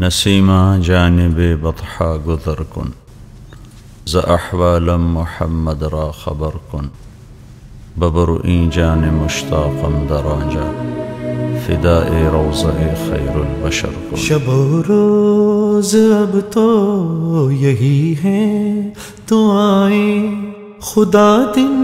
Nasima جانب بطحا گذر کن، ز احوالم محمد را خبر کن، ببر این جان مشتاقم در آنجا، فداء روضہ خیر البشر کن. شب و روز اب تو یہی ہے تو آئے خدا دن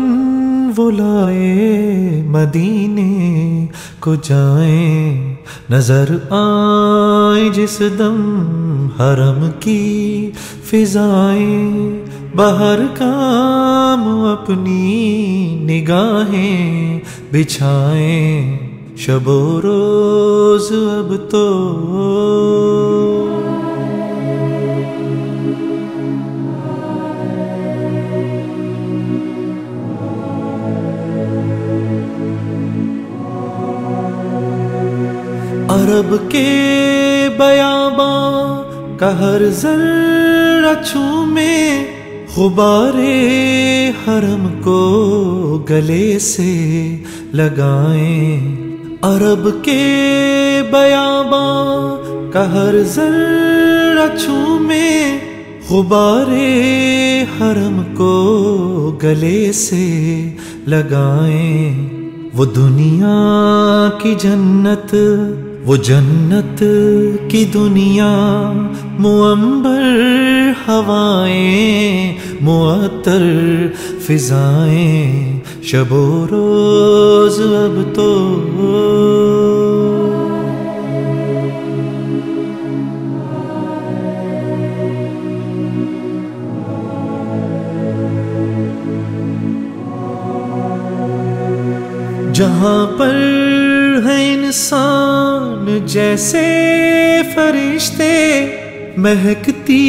وہ لائے مدینے کو جائیں، نظر آئے جس دم حرم کی فضائیں۔ باہر کام اپنی نگاہیں بچھائیں۔ شب و روز اب تو عرب کے بیاباں کا ہر ذرہ چھومے غبار حرم کو گلے سے لگائیں۔ عرب کے بیاباں کا ہر ذرہ چھومے غبار حرم کو گلے سے لگائیں۔ وہ دنیا کی جنت وہ جنت کی دنیا معمبر ہوائیں معطر فضائیں، شب و روز، اب تو جہاں پر ہے انسان جیسے فرشتے، مہکتی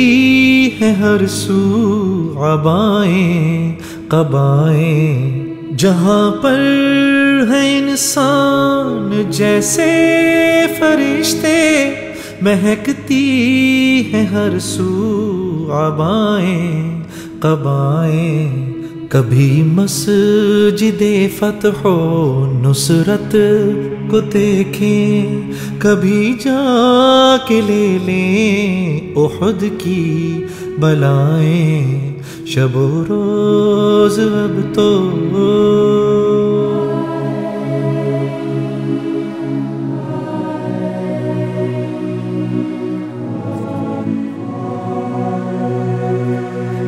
ہے ہر سو عبائیں قبائیں۔ جہاں پر ہے انسان جیسے فرشتے، مہکتی ہے ہر سو عبائیں قبائیں۔ کبھی مسجد فتح و نصرت کو دیکھیں، کبھی جا کے لے لیں احد کی بلائیں۔ شب و روز اب تو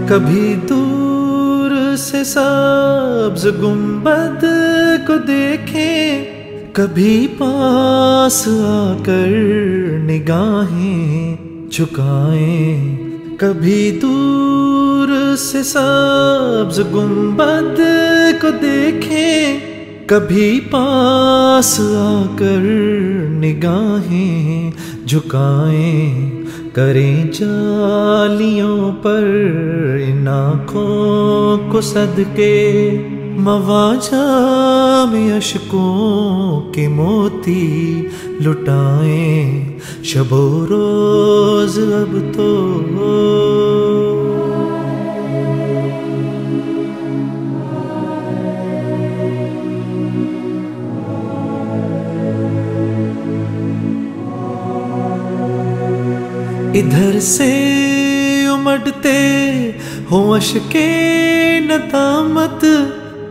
کبھی دور سے سبز گنبد کو دیکھیں، کبھی پاس آ کر نگاہیں، جھکائیں۔ کبھی دور سے سبز گنبد کو دیکھیں کبھی پاس آ کر نگاہیں جھکائیں، کریں جالیوں پر ان آنکھوں کو صدقے۔ مواجہ میں اشکوں کے موتی لٹائیں، شب و روز اب تو ادھر سے امڑتے ہو اشکے ندامت،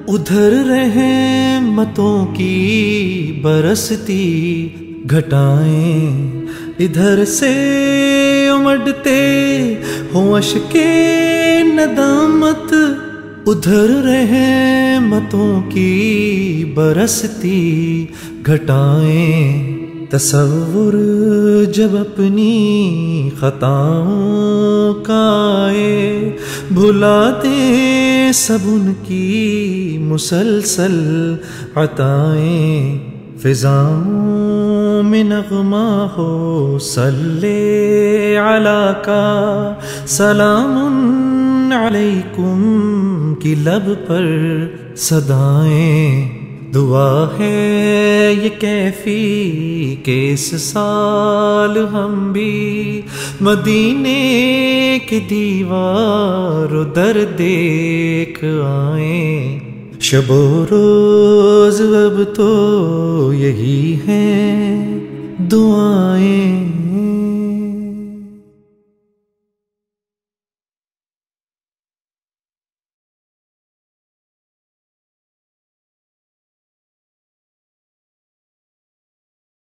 ادھر رحمتوں کی برستی گھٹائیں۔ ادھر سے امڑتے ہو اشکے ندامت، ادھر رحمتوں کی برستی گھٹائیں۔ تصور جب اپنی خطاؤں کا آئے بھلا دے سب ان کی مسلسل عطائیں، فضاؤں میں نغمہ ہو صلی علی کا سلام علیکم، کی لب پر صدائیں۔ دعا ہے یہ کیفی کہ اس سال ہم بھی مدینے کی دیوار در دیکھ آئیں۔ شب و روز اب تو یہی ہیں دعائیں۔